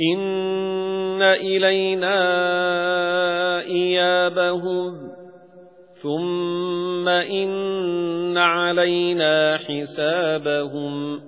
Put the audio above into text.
إن إلينا إيابهم ثم إن علينا حسابهم